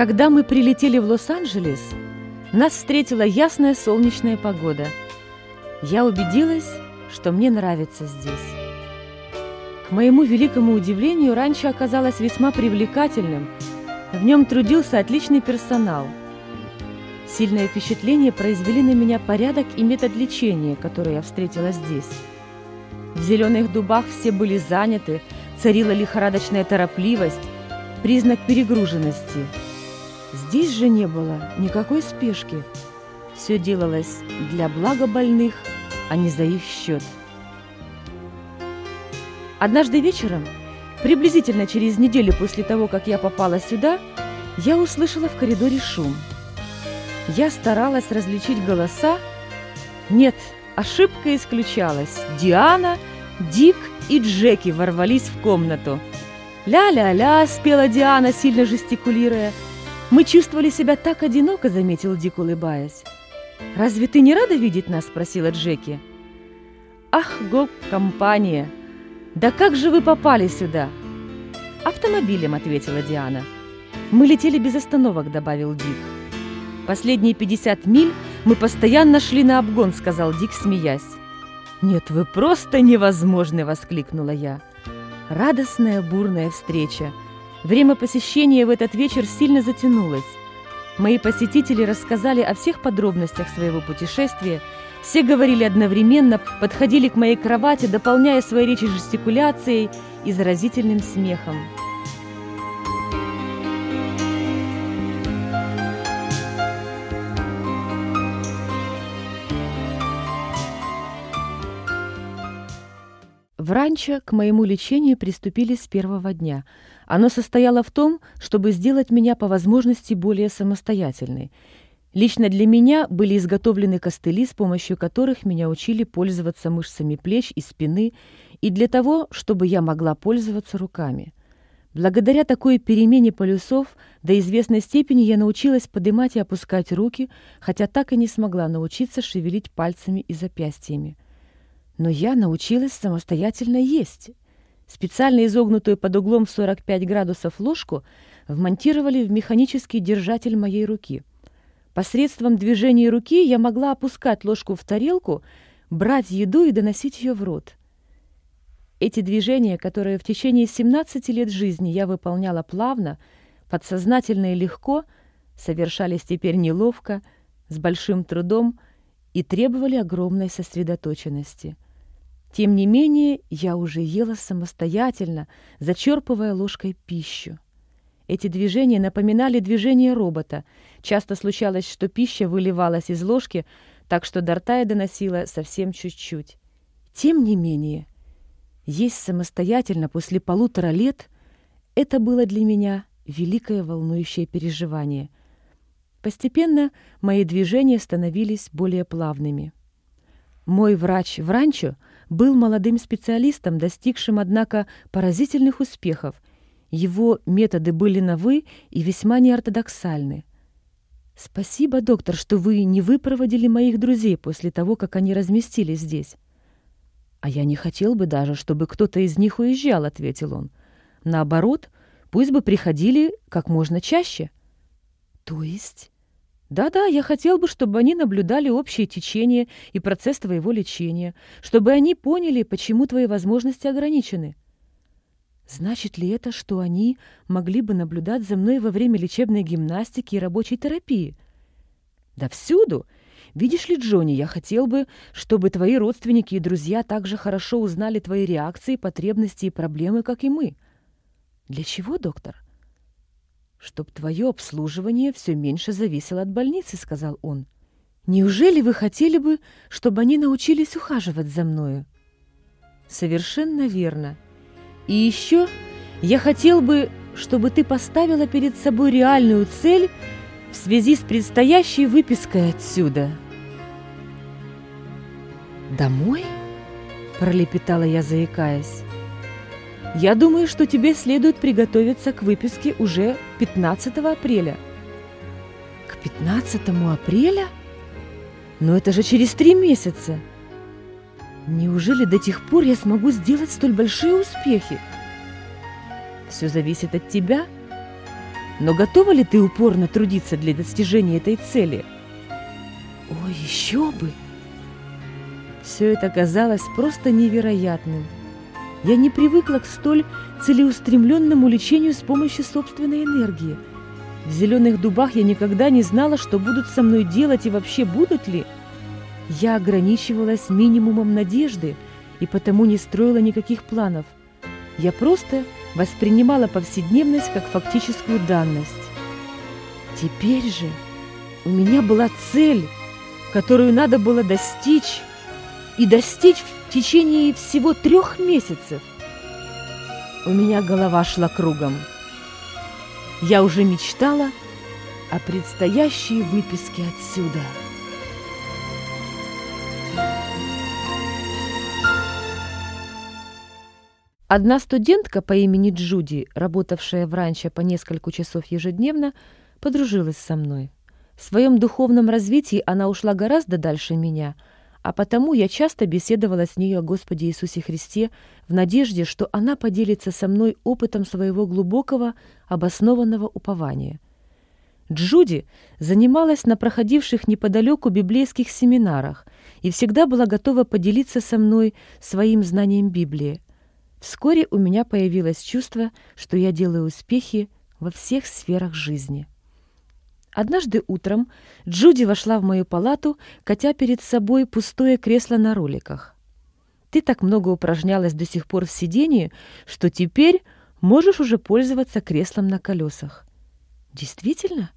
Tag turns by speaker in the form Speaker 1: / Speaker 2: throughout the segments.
Speaker 1: Когда мы прилетели в Лос-Анджелес, нас встретила ясная солнечная погода. Я убедилась, что мне нравится здесь. К моему великому удивлению, ранчо оказалось весьма привлекательным. В нем трудился отличный персонал. Сильное впечатление произвели на меня порядок и метод лечения, который я встретила здесь. В зеленых дубах все были заняты, царила лихорадочная торопливость, признак перегруженности. Здесь же не было никакой спешки. Все делалось для блага больных, а не за их счет. Однажды вечером, приблизительно через неделю после того, как я попала сюда, я услышала в коридоре шум. Я старалась различить голоса. Нет, ошибка исключалась. Диана, Дик и Джеки ворвались в комнату. «Ля-ля-ля!» – спела Диана, сильно жестикулируя. «Мы чувствовали себя так одиноко», – заметил Дик, улыбаясь. «Разве ты не рада видеть нас?» – спросила Джеки. «Ах, гоп-компания!» «Да как же вы попали сюда?» «Автомобилем», — ответила Диана. «Мы летели без остановок», — добавил Дик. «Последние 50 миль мы постоянно шли на обгон», — сказал Дик, смеясь. «Нет, вы просто невозможны!» — воскликнула я. Радостная бурная встреча. Время посещения в этот вечер сильно затянулось. Мои посетители рассказали о всех подробностях своего путешествия все говорили одновременно, подходили к моей кровати, дополняя свои речи жестикуляцией и заразительным смехом. В ранчо к моему лечению приступили с первого дня. Оно состояло в том, чтобы сделать меня по возможности более самостоятельной – Лично для меня были изготовлены костыли, с помощью которых меня учили пользоваться мышцами плеч и спины, и для того, чтобы я могла пользоваться руками. Благодаря такой перемене полюсов до известной степени я научилась поднимать и опускать руки, хотя так и не смогла научиться шевелить пальцами и запястьями. Но я научилась самостоятельно есть. Специально изогнутую под углом в 45 градусов ложку вмонтировали в механический держатель моей руки – Посредством движения руки я могла опускать ложку в тарелку, брать еду и доносить ее в рот. Эти движения, которые в течение 17 лет жизни я выполняла плавно, подсознательно и легко, совершались теперь неловко, с большим трудом и требовали огромной сосредоточенности. Тем не менее, я уже ела самостоятельно, зачерпывая ложкой пищу. Эти движения напоминали движения робота. Часто случалось, что пища выливалась из ложки, так что до рта я доносила совсем чуть-чуть. Тем не менее, есть самостоятельно после полутора лет — это было для меня великое волнующее переживание. Постепенно мои движения становились более плавными. Мой врач в ранчо был молодым специалистом, достигшим, однако, поразительных успехов — его методы были новы и весьма неортодоксальны. «Спасибо, доктор, что вы не выпроводили моих друзей после того, как они разместились здесь». «А я не хотел бы даже, чтобы кто-то из них уезжал», — ответил он. «Наоборот, пусть бы приходили как можно чаще». «То есть?» «Да-да, я хотел бы, чтобы они наблюдали общее течение и процесс твоего лечения, чтобы они поняли, почему твои возможности ограничены». Значит ли это, что они могли бы наблюдать за мной во время лечебной гимнастики и рабочей терапии? Да всюду. Видишь ли, Джонни, я хотел бы, чтобы твои родственники и друзья также хорошо узнали твои реакции, потребности и проблемы, как и мы. Для чего, доктор? Чтоб твое обслуживание все меньше зависело от больницы, сказал он. Неужели вы хотели бы, чтобы они научились ухаживать за мною? Совершенно верно. И еще я хотел бы, чтобы ты поставила перед собой реальную цель в связи с предстоящей выпиской отсюда. «Домой?» – пролепетала я, заикаясь. «Я думаю, что тебе следует приготовиться к выписке уже 15 апреля». «К 15 апреля? Но это же через три месяца!» Неужели до тех пор я смогу сделать столь большие успехи? Все зависит от тебя. Но готова ли ты упорно трудиться для достижения этой цели?
Speaker 2: Ой, еще бы!
Speaker 1: Все это казалось просто невероятным. Я не привыкла к столь целеустремленному лечению с помощью собственной энергии. В зеленых дубах я никогда не знала, что будут со мной делать и вообще будут ли. Я ограничивалась минимумом надежды и потому не строила никаких планов. Я просто воспринимала повседневность как фактическую данность. Теперь же у меня была цель, которую надо было достичь, и достичь в течение всего трех месяцев. У меня голова шла кругом. Я уже мечтала о предстоящей выписке отсюда. Одна студентка по имени Джуди, работавшая в ранчо по несколько часов ежедневно, подружилась со мной. В своем духовном развитии она ушла гораздо дальше меня, а потому я часто беседовала с ней о Господе Иисусе Христе в надежде, что она поделится со мной опытом своего глубокого, обоснованного упования. Джуди занималась на проходивших неподалеку библейских семинарах и всегда была готова поделиться со мной своим знанием Библии – Вскоре у меня появилось чувство, что я делаю успехи во всех сферах жизни. Однажды утром Джуди вошла в мою палату, катя перед собой пустое кресло на роликах. «Ты так много упражнялась до сих пор в сидении, что теперь можешь уже пользоваться креслом на колесах». «Действительно?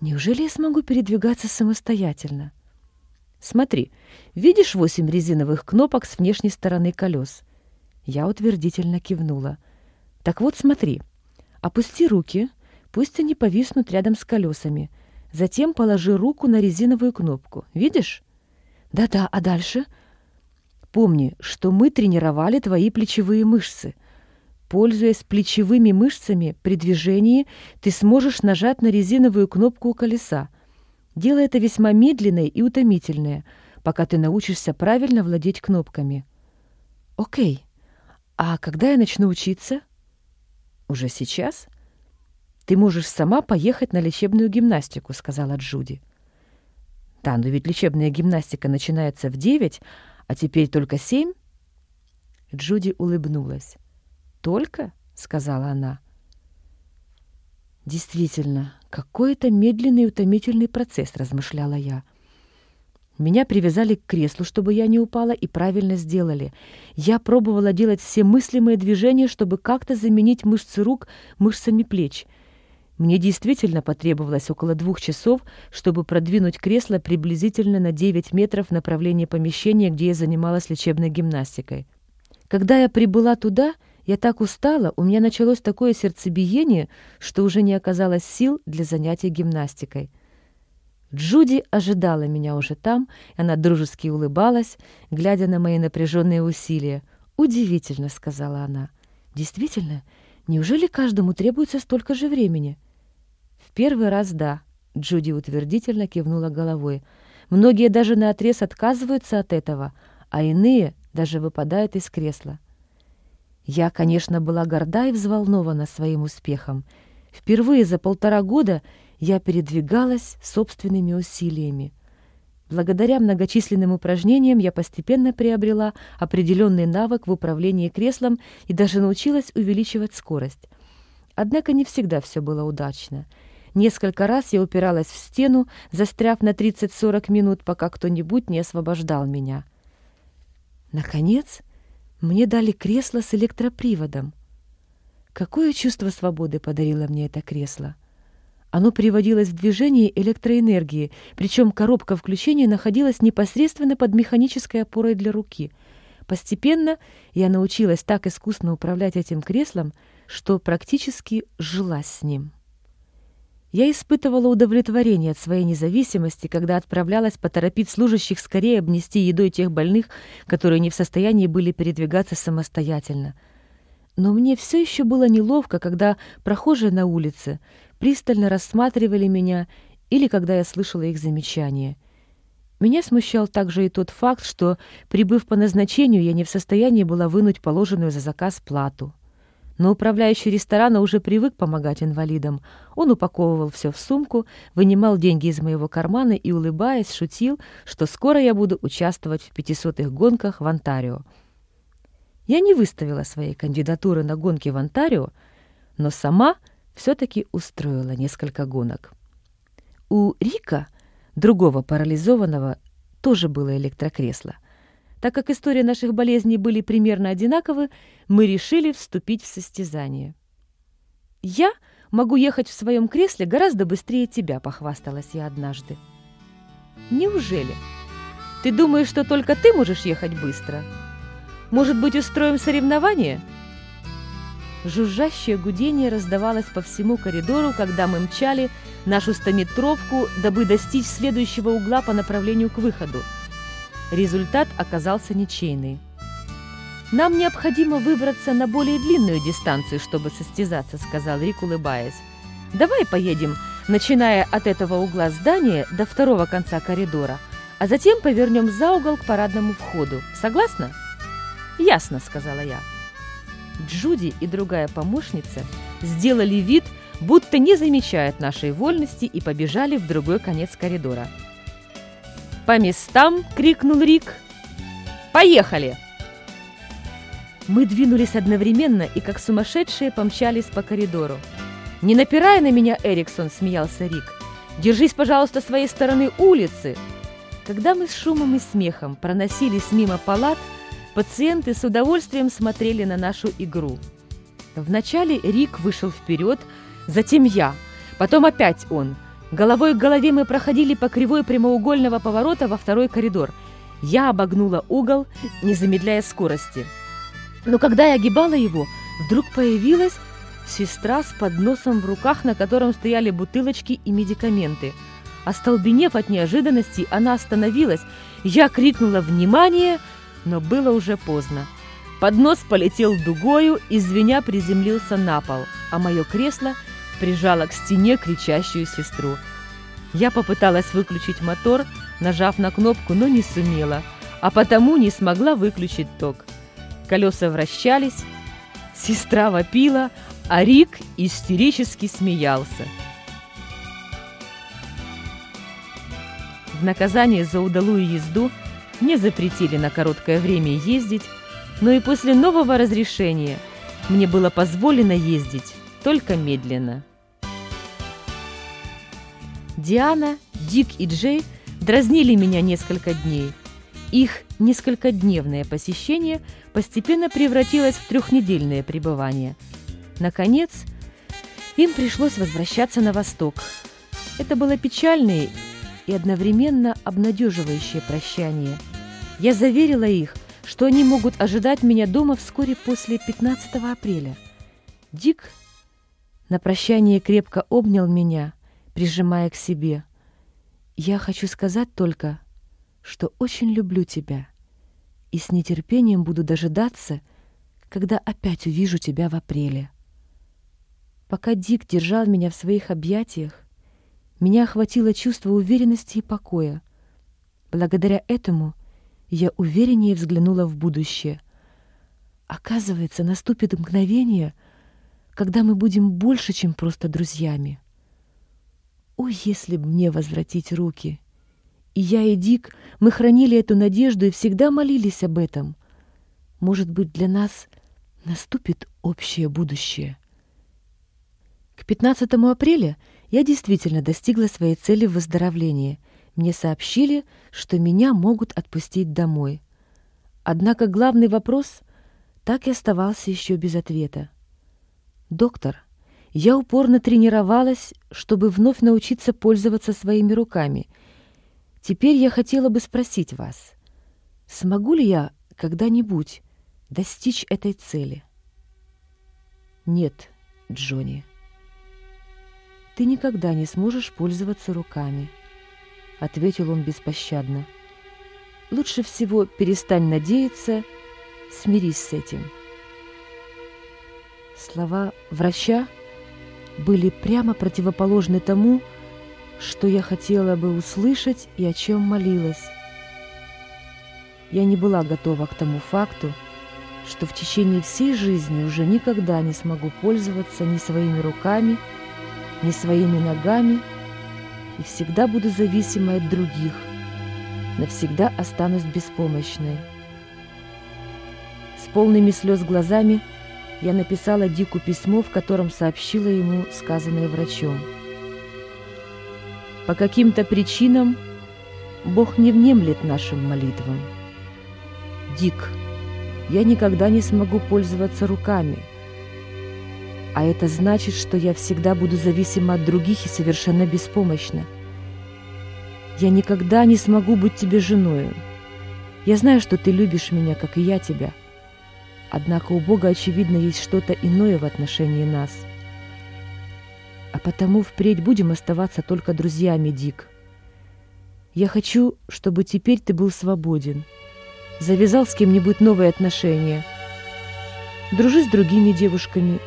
Speaker 1: Неужели я смогу передвигаться самостоятельно?» «Смотри, видишь восемь резиновых кнопок с внешней стороны колес?» Я утвердительно кивнула. «Так вот смотри. Опусти руки, пусть они повиснут рядом с колесами. Затем положи руку на резиновую кнопку. Видишь?» «Да-да, а дальше?» «Помни, что мы тренировали твои плечевые мышцы. Пользуясь плечевыми мышцами при движении, ты сможешь нажать на резиновую кнопку у колеса. Делай это весьма медленное и утомительное, пока ты научишься правильно владеть кнопками». «Окей», а когда я начну учиться? Уже сейчас? Ты можешь сама поехать на лечебную гимнастику, сказала Джуди. Да, но ведь лечебная гимнастика начинается в девять, а теперь только семь. Джуди улыбнулась. «Только?» — сказала она. «Действительно, какой это медленный и утомительный процесс», — размышляла я. Меня привязали к креслу, чтобы я не упала, и правильно сделали. Я пробовала делать все мыслимые движения, чтобы как-то заменить мышцы рук мышцами плеч. Мне действительно потребовалось около двух часов, чтобы продвинуть кресло приблизительно на 9 метров в направлении помещения, где я занималась лечебной гимнастикой. Когда я прибыла туда, я так устала, у меня началось такое сердцебиение, что уже не оказалось сил для занятий гимнастикой. Джуди ожидала меня уже там, она дружески улыбалась, глядя на мои напряженные усилия. «Удивительно», — сказала она. «Действительно? Неужели каждому требуется столько же времени?» «В первый раз да», — Джуди утвердительно кивнула головой. «Многие даже наотрез отказываются от этого, а иные даже выпадают из кресла». Я, конечно, была горда и взволнована своим успехом. Впервые за полтора года я передвигалась собственными усилиями. Благодаря многочисленным упражнениям я постепенно приобрела определенный навык в управлении креслом и даже научилась увеличивать скорость. Однако не всегда все было удачно. Несколько раз я упиралась в стену, застряв на 30-40 минут, пока кто-нибудь не освобождал меня. Наконец, мне дали кресло с электроприводом. Какое чувство свободы подарило мне это кресло! Оно приводилось в движение электроэнергии, причем коробка включения находилась непосредственно под механической опорой для руки. Постепенно я научилась так искусно управлять этим креслом, что практически жила с ним. Я испытывала удовлетворение от своей независимости, когда отправлялась поторопить служащих скорее обнести едой тех больных, которые не в состоянии были передвигаться самостоятельно. Но мне все еще было неловко, когда прохожие на улице пристально рассматривали меня или когда я слышала их замечания. Меня смущал также и тот факт, что, прибыв по назначению, я не в состоянии была вынуть положенную за заказ плату. Но управляющий ресторана уже привык помогать инвалидам. Он упаковывал все в сумку, вынимал деньги из моего кармана и, улыбаясь, шутил, что скоро я буду участвовать в пятисотых гонках в Онтарио. Я не выставила своей кандидатуры на гонки в Онтарио, но сама все-таки устроила несколько гонок. У Рика, другого парализованного, тоже было электрокресло — так как истории наших болезней были примерно одинаковы, мы решили вступить в состязание. «Я могу ехать в своем кресле гораздо быстрее тебя», — похвасталась я однажды. «Неужели? Ты думаешь, что только ты можешь ехать быстро? Может быть, устроим соревнование?» Жужжащее гудение раздавалось по всему коридору, когда мы мчали нашу стометровку, дабы достичь следующего угла по направлению к выходу — Результат оказался ничейный. «Нам необходимо выбраться на более длинную дистанцию, чтобы состязаться», — сказал Рик, улыбаясь. «Давай поедем, начиная от этого угла здания до второго конца коридора, а затем повернем за угол к парадному входу. Согласна?» «Ясно», — сказала я. Джуди и другая помощница сделали вид, будто не замечают нашей вольности и побежали в другой конец коридора. «По местам!» — крикнул Рик. «Поехали!» Мы двинулись одновременно и как сумасшедшие помчались по коридору. «Не напирай на меня, Эриксон!» — смеялся Рик. «Держись, пожалуйста, своей стороны улицы!» Когда мы с шумом и смехом проносились мимо палат, пациенты с удовольствием смотрели на нашу игру. Вначале Рик вышел вперед, затем я, потом опять он — Головой к голове мы проходили по кривой прямоугольного поворота во второй коридор. Я обогнула угол, не замедляя скорости. Но когда я огибала его, вдруг появилась сестра с подносом в руках, на котором стояли бутылочки и медикаменты. Остолбенев от неожиданности, она остановилась. Я крикнула «Внимание!», но было уже поздно. Поднос полетел дугою и звеня приземлился на пол, а мое кресло – прижала к стене кричащую сестру. Я попыталась выключить мотор, нажав на кнопку, но не сумела, а потому не смогла выключить ток. Колеса вращались, сестра вопила, а Рик истерически смеялся. В наказание за удалую езду мне запретили на короткое время ездить, но и после нового разрешения мне было позволено ездить только медленно. Диана, Дик и Джей дразнили меня несколько дней. Их несколькодневное посещение постепенно превратилось в трехнедельное пребывание. Наконец, им пришлось возвращаться на восток. Это было печальное и одновременно обнадеживающее прощание. Я заверила их, что они могут ожидать меня дома вскоре после 15 апреля. Дик на прощание крепко обнял меня – прижимая к себе. «Я хочу сказать только, что очень люблю тебя и с нетерпением буду дожидаться, когда опять увижу тебя в апреле». Пока Дик держал меня в своих объятиях, меня охватило чувство уверенности и покоя. Благодаря этому я увереннее взглянула в будущее. Оказывается, наступит мгновение, когда мы будем больше, чем просто друзьями. О, если б мне возвратить руки! И я, и Дик, мы хранили эту надежду и всегда молились об этом. Может быть, для нас наступит общее будущее. К 15 апреля я действительно достигла своей цели в выздоровлении. Мне сообщили, что меня могут отпустить домой. Однако главный вопрос так и оставался еще без ответа. «Доктор», я упорно тренировалась, чтобы вновь научиться пользоваться своими руками. Теперь я хотела бы спросить вас, смогу ли я когда-нибудь достичь этой цели? Нет, Джонни. Ты никогда не сможешь пользоваться руками, ответил он беспощадно. Лучше всего перестань надеяться, смирись с этим. Слова врача были прямо противоположны тому, что я хотела бы услышать и о чем молилась. Я не была готова к тому факту, что в течение всей жизни уже никогда не смогу пользоваться ни своими руками, ни своими ногами и всегда буду зависимой от других, навсегда останусь беспомощной. С полными слез глазами я написала Дику письмо, в котором сообщила ему сказанное врачом. По каким-то причинам Бог не внемлет нашим молитвам. Дик, я никогда не смогу пользоваться руками, а это значит, что я всегда буду зависима от других и совершенно беспомощна. Я никогда не смогу быть тебе женою. Я знаю, что ты любишь меня, как и я тебя. Однако у Бога, очевидно, есть что-то иное в отношении нас. А потому впредь будем оставаться только друзьями, Дик. Я хочу, чтобы теперь ты был свободен. Завязал с кем-нибудь новые отношения. Дружи с другими девушками.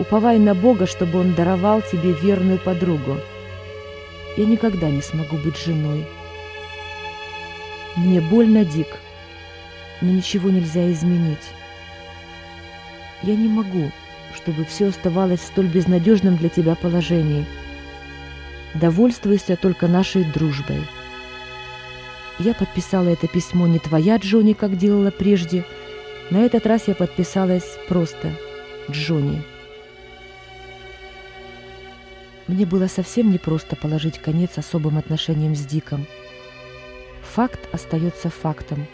Speaker 1: Уповай на Бога, чтобы Он даровал тебе верную подругу. Я никогда не смогу быть женой. Мне больно, Дик, но ничего нельзя изменить. Я не могу, чтобы все оставалось в столь безнадежном для тебя положении. Довольствуйся только нашей дружбой. Я подписала это письмо не твоя, Джонни, как делала прежде. На этот раз я подписалась просто Джонни. Мне было совсем непросто положить конец особым отношениям с Диком. Факт остается фактом.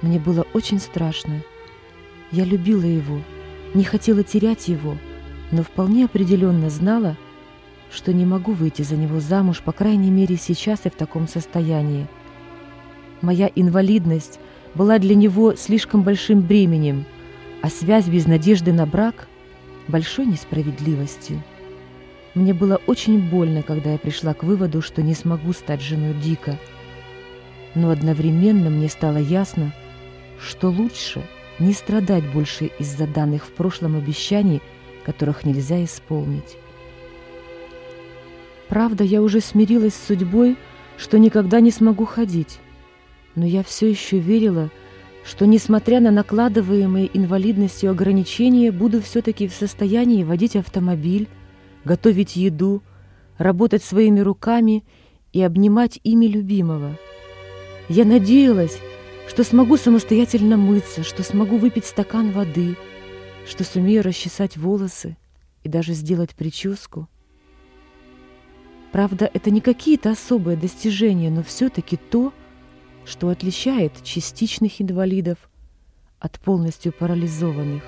Speaker 1: Мне было очень страшно. Я любила его, не хотела терять его, но вполне определенно знала, что не могу выйти за него замуж, по крайней мере сейчас и в таком состоянии. Моя инвалидность была для него слишком большим бременем, а связь без надежды на брак – большой несправедливостью. Мне было очень больно, когда я пришла к выводу, что не смогу стать женой Дика. Но одновременно мне стало ясно, что лучше не страдать больше из-за данных в прошлом обещаний, которых нельзя исполнить. Правда, я уже смирилась с судьбой, что никогда не смогу ходить. Но я все еще верила, что, несмотря на накладываемые инвалидностью ограничения, буду все-таки в состоянии водить автомобиль, готовить еду, работать своими руками и обнимать ими любимого. Я надеялась, что смогу самостоятельно мыться, что смогу выпить стакан воды, что сумею расчесать волосы и даже сделать прическу. Правда, это не какие-то особые достижения, но все-таки то, что отличает частичных инвалидов от полностью парализованных.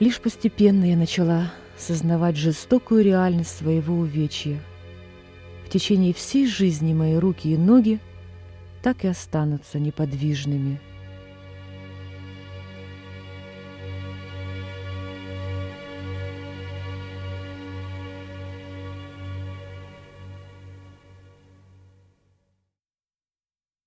Speaker 1: Лишь постепенно я начала сознавать жестокую реальность своего увечья. В течение всей жизни мои руки и ноги так и останутся неподвижными –